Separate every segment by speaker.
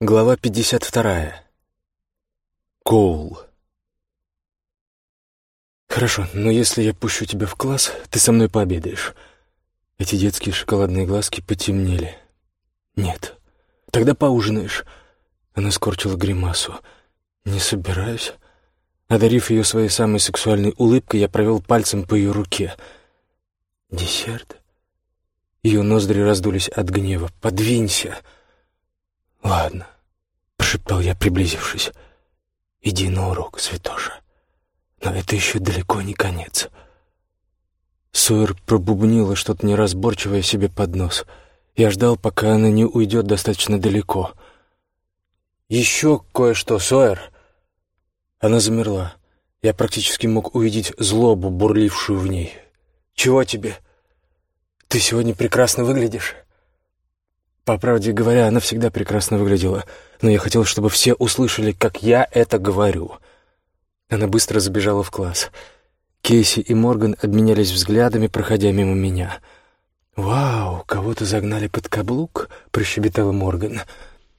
Speaker 1: Глава 52. Коул. «Хорошо, но если я пущу тебя в класс, ты со мной пообедаешь». Эти детские шоколадные глазки потемнели. «Нет. Тогда поужинаешь». Она скорчила гримасу. «Не собираюсь». Одарив ее своей самой сексуальной улыбкой, я провел пальцем по ее руке. «Десерт?» Ее ноздри раздулись от гнева. «Подвинься!» «Ладно», — прошептал я, приблизившись. «Иди на урок, святоша. Но это еще далеко не конец». Сойер пробубнила что-то неразборчивое себе под нос. Я ждал, пока она не уйдет достаточно далеко. «Еще кое-что, Сойер!» Она замерла. Я практически мог увидеть злобу, бурлившую в ней. «Чего тебе? Ты сегодня прекрасно выглядишь». По правде говоря, она всегда прекрасно выглядела, но я хотел, чтобы все услышали, как я это говорю. Она быстро забежала в класс. Кейси и Морган обменялись взглядами, проходя мимо меня. «Вау, кого-то загнали под каблук?» — прощебетала Морган.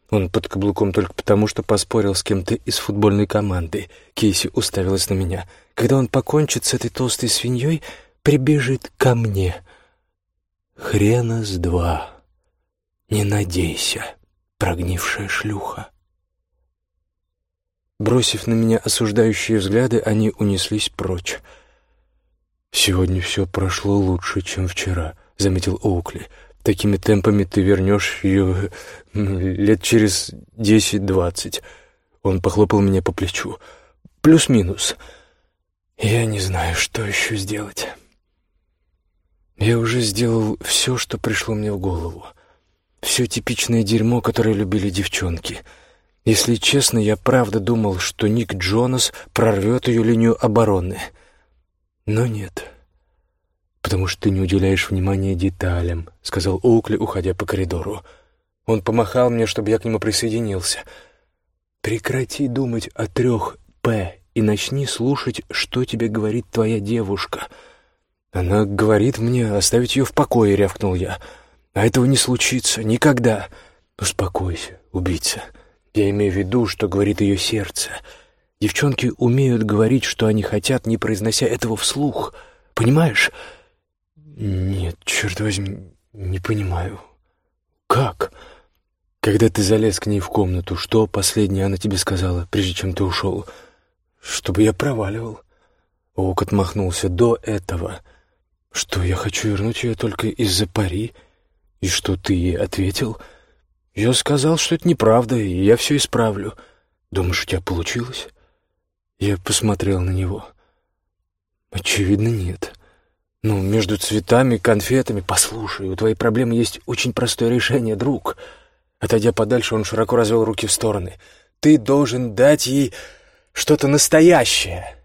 Speaker 1: Он под каблуком только потому, что поспорил с кем-то из футбольной команды. Кейси уставилась на меня. «Когда он покончит с этой толстой свиньей, прибежит ко мне». «Хрена с два». «Не надейся, прогнившая шлюха». Бросив на меня осуждающие взгляды, они унеслись прочь. «Сегодня все прошло лучше, чем вчера», — заметил Оукли. «Такими темпами ты вернешь ее лет через десять-двадцать». Он похлопал меня по плечу. «Плюс-минус. Я не знаю, что еще сделать». Я уже сделал все, что пришло мне в голову. Все типичное дерьмо, которое любили девчонки. Если честно, я правда думал, что Ник Джонас прорвет ее линию обороны. Но нет. «Потому что ты не уделяешь внимания деталям», — сказал Оукли, уходя по коридору. Он помахал мне, чтобы я к нему присоединился. «Прекрати думать о трех «П» и начни слушать, что тебе говорит твоя девушка». «Она говорит мне оставить ее в покое», — рявкнул я. А этого не случится никогда. Успокойся, убийца. Я имею в виду, что говорит ее сердце. Девчонки умеют говорить, что они хотят, не произнося этого вслух. Понимаешь? Нет, черт возьми, не понимаю. Как? Когда ты залез к ней в комнату, что последнее она тебе сказала, прежде чем ты ушел? Чтобы я проваливал. Ок отмахнулся до этого. Что, я хочу вернуть ее только из-за пари? — «И что ты ей ответил?» «Я сказал, что это неправда, и я все исправлю. Думаешь, у тебя получилось?» Я посмотрел на него. «Очевидно, нет. Ну, между цветами, конфетами... Послушай, у твоей проблемы есть очень простое решение, друг». Отойдя подальше, он широко развел руки в стороны. «Ты должен дать ей что-то настоящее».